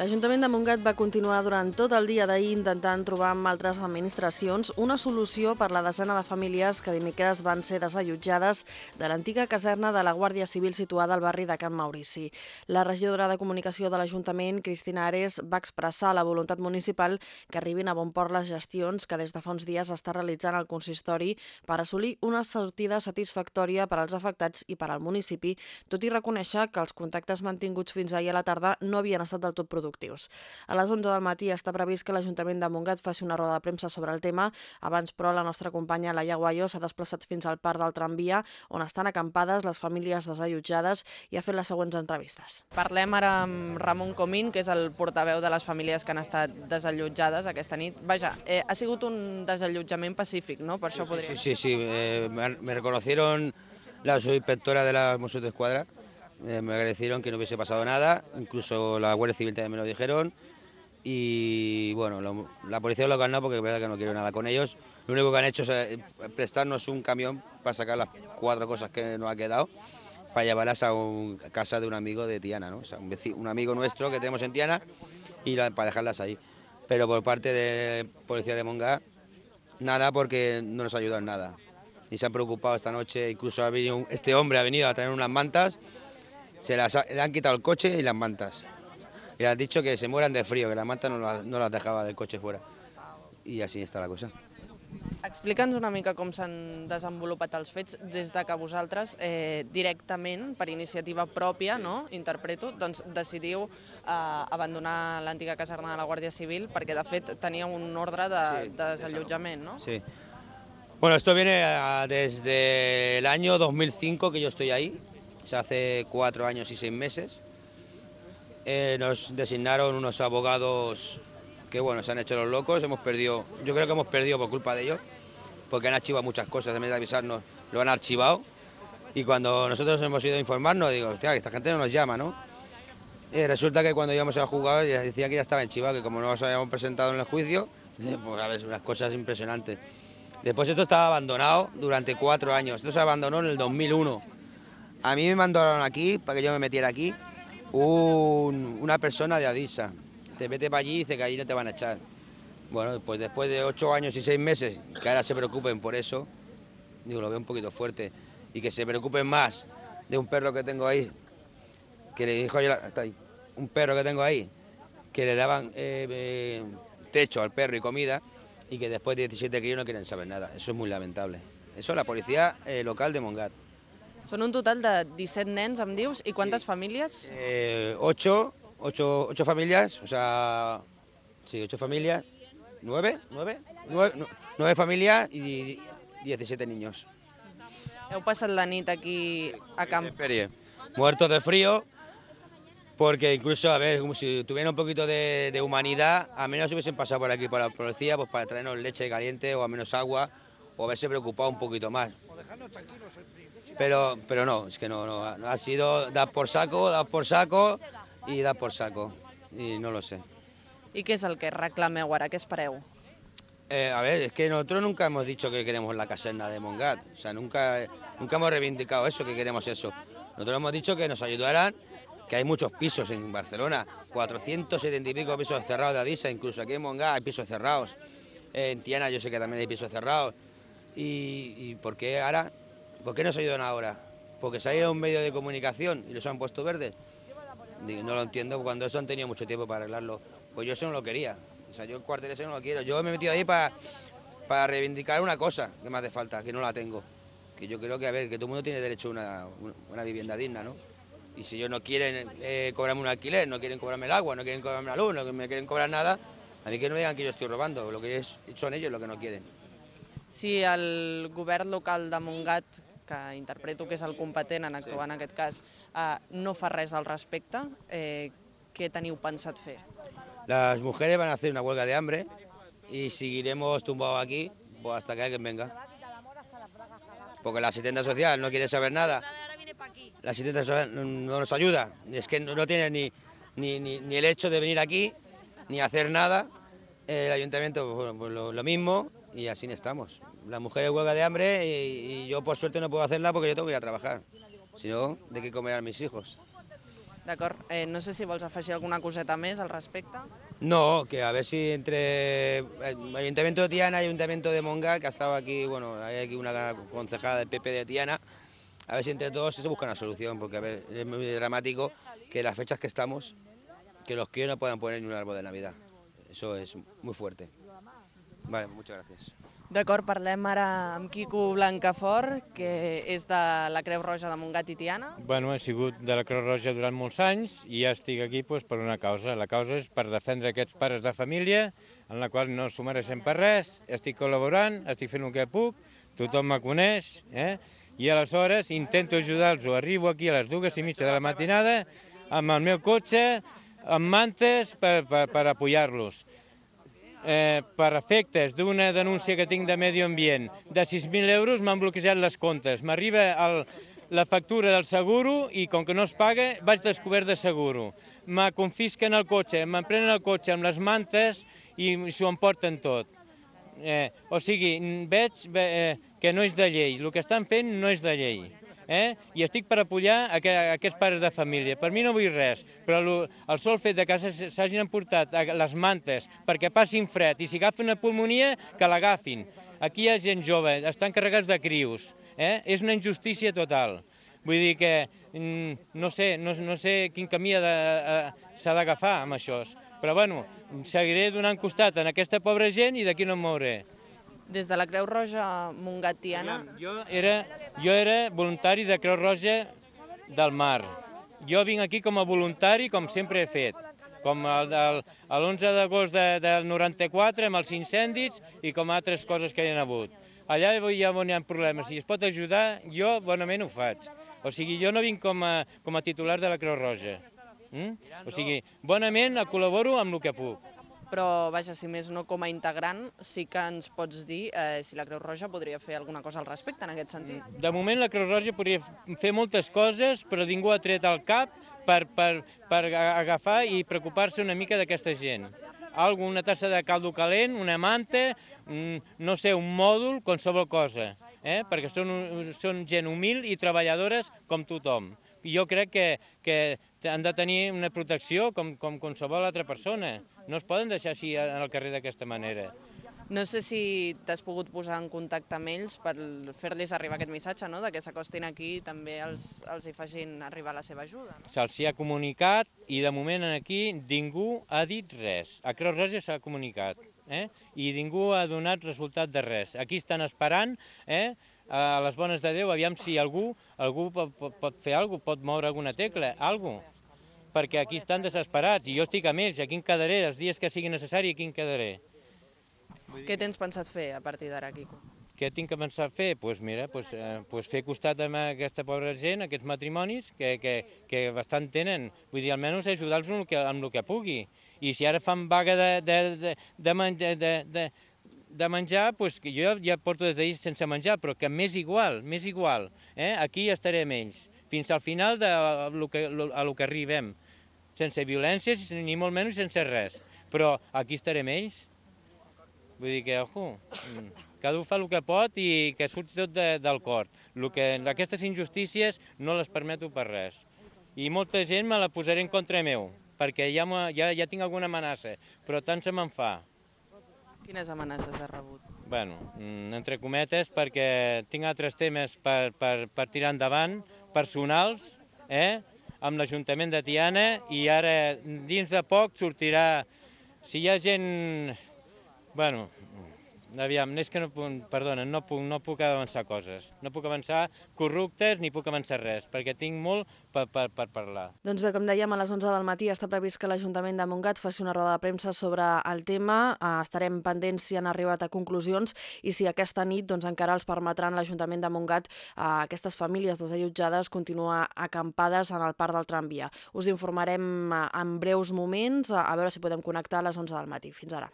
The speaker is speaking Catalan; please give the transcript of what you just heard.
L'Ajuntament de Montgat va continuar durant tot el dia d'ahir intentant trobar amb altres administracions una solució per la desena de famílies que dimecres van ser desallotjades de l'antiga caserna de la Guàrdia Civil situada al barri de Can Maurici. La regidora de Comunicació de l'Ajuntament, Cristina Ares, va expressar la voluntat municipal que arribin a bon port les gestions que des de fa uns dies està realitzant el consistori per assolir una sortida satisfactòria per als afectats i per al municipi, tot i reconèixer que els contactes mantinguts fins ahir a la tarda no havien estat del tot productius productius. A les 11 del matí està previst que l'Ajuntament de Montgat faci una roda de premsa sobre el tema. Abans, però, la nostra companya Laia Guayo s'ha desplaçat fins al parc del tramvia, on estan acampades les famílies desallotjades i ha fet les següents entrevistes. Parlem ara amb Ramon Comín, que és el portaveu de les famílies que han estat desallotjades aquesta nit. Vaja, eh, ha sigut un desallotjament pacífic, no? Per això sí, podria... Sí, sí, sí. Eh, me, me reconocieron la subinspectora de la Mossos de Escuadra, Eh, me agradecieron que no hubiese pasado nada, incluso la Guardia Civil también me lo dijeron. Y bueno, lo, la policía local no, porque es verdad que no quiero nada con ellos. Lo único que han hecho es eh, prestarnos un camión para sacar las cuatro cosas que nos ha quedado, para llevarlas a, casa de un amigo de Tiana, un, amigo nuestro que tenemos en Tiana y para dejarlas ahí. Pero por parte de Policía de Monga, nada porque no nos ayudan nada. Ni se han preocupado esta noche, incluso este hombre ha venido a traer unas mantas se las ha, le han quitado el coche y las mantas. Y le han dicho que se mueran de frío, que las mantas no, la, no las dejaba del coche fuera. I així està la cosa. Explica'ns una mica com s'han desenvolupat els fets des de que vosaltres eh, directament, per iniciativa pròpia, no, interpreto, doncs decidiu eh, abandonar l'antiga caserna de la Guàrdia Civil perquè de fet tenia un ordre de, Sí, de desallotjament, no? Sí. Bueno, esto viene a- desde el año 2005 que yo estoy ahí, o sea, hace cuatro años y seis meses. Eh, nos designaron unos abogados que, bueno, se han hecho los locos, hemos perdido, yo creo que hemos perdido por culpa de ellos, porque han archivado muchas cosas, en vez de avisarnos, lo han archivado. Y cuando nosotros hemos ido a informarnos, digo, hostia, esta gente no nos llama, ¿no? Resulta que cuando íbamos al juzgado ya decía que ya estaba enchivado, que como no nos habíamos presentado en el juicio, pues a ver, unas cosas impresionantes. Después esto estaba abandonado durante cuatro años. Esto se abandonó en el 2001. A mí me mandaron aquí, para que yo me metiera aquí, un- una persona de Adisa. Te vete para allí y dice que allí no te van a echar. Bueno, pues después de ocho años y seis meses, que ahora se preocupen por eso, digo, lo veo un poquito fuerte. Y que se preocupen más de un perro que tengo ahí, que le dijo yo, un perro que tengo ahí, que le daban eh, eh, techo al perro y comida, y que después de 17 críos no quieren saber nada. Eso es muy lamentable. Eso es la policía eh, local de Mongat. Són un total de 17 nens, em dius, i quantes famílies? Eh, ocho, ocho, ocho familias, o sea, sí, ocho familias, nueve, nueve, nueve, nu- nueve familias y 17 niños. Heu passat la nit aquí a camp. Muertos de frío, porque incluso, a ver, como si tuvieran un poquito de, de humanidad, a menos hubiesen pasado por aquí por la policía, pues para traernos leche caliente o a menos agua, o haberse preocupado un poquito más. Pero, pero no, es que no, no, ha sido dar por saco, dar por saco y dar por saco, y no lo sé. I què és el que reclameu ara? Què espereu? Eh, a ver, es que nosotros nunca hemos dicho que queremos la caserna de Mongat. O sea, nunca, nunca hemos reivindicado eso, que queremos eso. Nosotros hemos dicho que nos ayudaran, que hay muchos pisos en Barcelona, 470 y pico pisos cerrados de Adisa, incluso aquí en Mongat hay pisos cerrados. En Tiana yo sé que también hay pisos cerrados. ¿Y, y por qué ahora? ¿Por qué nos ayudan ahora? ¿Porque se ha a un medio de comunicación y los han puesto verdes? Digo, no lo entiendo, cuando eso han tenido mucho tiempo para arreglarlo. Pues yo eso no lo quería. O sea, yo el cuartel ese no lo quiero. Yo me he metido ahí para, para reivindicar una cosa que me hace falta, que no la tengo. Que yo creo que, a ver, que todo el mundo tiene derecho a una, una vivienda digna, ¿no? Y si ellos no quieren eh, cobrarme un alquiler, no quieren cobrarme el agua, no quieren cobrarme la luz, no me quieren cobrar nada, a mí que no me digan que yo estoy robando. Lo que es, son ellos los que no quieren. Si el govern local de Montgat, interpreto que és el competent en actuar en aquest cas, eh, no fa res al respecte, eh, què teniu pensat? Las mujeres van a hacer una huelga de hambre y seguiremos tumbados aquí pues, hasta que alguien venga. Porque la asistente social no quiere saber nada. La asistente social no no nos ayuda. Es que no tiene ni, ni, ni- el hecho de venir aquí, ni hacer nada. El ayuntamiento, pues, pues lo mismo y así estamos. La mujer huelga de hambre y, y yo por suerte no puedo hacerla porque yo tengo que ir a trabajar. Si no, ¿de qué comerán mis hijos? D'acord. Eh, no sé si vols afegir alguna coseta més al respecte. No, que a ver si entre el Ayuntamiento de Tiana y Ayuntamiento de Monga, que ha estado aquí, bueno, hay aquí una concejada del PP de Tiana, a ver si entre todos se busca una solución, porque a ver, es muy dramático que las fechas que estamos, que los críos no puedan poner ni un árbol de Navidad. Eso es muy fuerte. Vale, muchas gracias. D'acord, parlem ara amb Quico Blancafort, que és de la Creu Roja de Montgat i Tiana. Bueno, he sigut de la Creu Roja durant molts anys i ja estic aquí doncs, per una causa. La causa és per defendre aquests pares de família, en la qual no s'ho mereixen per res, estic col·laborant, estic fent el que puc, tothom me coneix, eh? i aleshores intento ajudar-los. Arribo aquí a les dues i mitja de la matinada amb el meu cotxe, amb mantes per, per, per apoyar-los eh, per efectes d'una denúncia que tinc de medi ambient de 6.000 euros m'han bloquejat les comptes. M'arriba la factura del seguro i com que no es paga vaig descobert de seguro. Me confisquen el cotxe, me'n prenen el cotxe amb les mantes i s'ho emporten tot. Eh, o sigui, veig eh, que no és de llei. El que estan fent no és de llei eh? i estic per apoyar a, a aquests pares de família. Per mi no vull res, però el, sol fet de que s'hagin emportat les mantes perquè passin fred i si agafen una pulmonia, que l'agafin. Aquí hi ha gent jove, estan carregats de crius. Eh? És una injustícia total. Vull dir que mm, no sé, no, no sé quin camí s'ha d'agafar amb això, però bueno, seguiré donant costat en aquesta pobra gent i d'aquí no em mouré. Des de la Creu Roja Montgatiana... Jo era, jo era voluntari de Creu Roja del Mar. Jo vinc aquí com a voluntari, com sempre he fet, com l'11 d'agost de, del 94 amb els incendis i com altres coses que hi ha hagut. Allà ja on hi ha problemes, si es pot ajudar, jo bonament ho faig. O sigui, jo no vinc com a, com a titular de la Creu Roja. Mm? O sigui, bonament col·laboro amb el que puc però vaja, si més no com a integrant, sí que ens pots dir eh, si la Creu Roja podria fer alguna cosa al respecte en aquest sentit. De moment la Creu Roja podria fer moltes coses, però ningú ha tret el cap per, per, per agafar i preocupar-se una mica d'aquesta gent. Algo, una tassa de caldo calent, una manta, no sé, un mòdul, qualsevol cosa, eh? perquè són, són gent humil i treballadores com tothom jo crec que, que han de tenir una protecció com, com qualsevol altra persona. No es poden deixar així al carrer d'aquesta manera. No sé si t'has pogut posar en contacte amb ells per fer-los arribar aquest missatge, no? de que s'acostin aquí i també els, els hi facin arribar la seva ajuda. No? Se'ls ha comunicat i de moment aquí ningú ha dit res. A Creu Roja s'ha comunicat eh? i ningú ha donat resultat de res. Aquí estan esperant eh? A les bones de Déu, aviam si algú, algú pot, pot, pot fer alguna cosa, pot moure alguna tecla, alguna cosa. Perquè aquí estan desesperats i jo estic amb ells, aquí em quedaré, els dies que sigui necessari, aquí em quedaré. Què tens pensat fer a partir d'ara, Quico? Què tinc que pensar fer? Doncs pues mira, pues, eh, pues fer costat amb aquesta pobra gent, aquests matrimonis, que, que, que bastant tenen. Vull dir, almenys ajudar-los amb, amb el que pugui. I si ara fan vaga de, de, de, de, de, de, de, de menjar, que jo ja porto des d'ahir sense menjar, però que m'és igual, m'és igual. Eh? Aquí estaré amb ells, fins al final de lo que, a lo que arribem, sense violències ni molt menys sense res. Però aquí estaré amb ells. Vull dir que, ojo, mm, cada un fa el que pot i que surti tot de, del cor. Lo que, aquestes injustícies no les permeto per res. I molta gent me la posaré en contra meu, perquè ja, ja, ja tinc alguna amenaça, però tant se me'n fa. Quines amenaces ha rebut? Bueno, mm, entre cometes, perquè tinc altres temes per, per, per tirar endavant, personals, eh? amb l'Ajuntament de Tiana, i ara dins de poc sortirà... Si hi ha gent... Bueno, Aviam, és que no puc, perdona, no puc, no puc avançar coses. No puc avançar corruptes ni puc avançar res, perquè tinc molt per, per, per parlar. Doncs bé, com dèiem, a les 11 del matí està previst que l'Ajuntament de Montgat faci una roda de premsa sobre el tema. Eh, estarem pendents si han arribat a conclusions i si aquesta nit doncs, encara els permetran l'Ajuntament de Montgat a eh, aquestes famílies desallotjades continuar acampades en el parc del tramvia. Us informarem eh, en breus moments, a veure si podem connectar a les 11 del matí. Fins ara.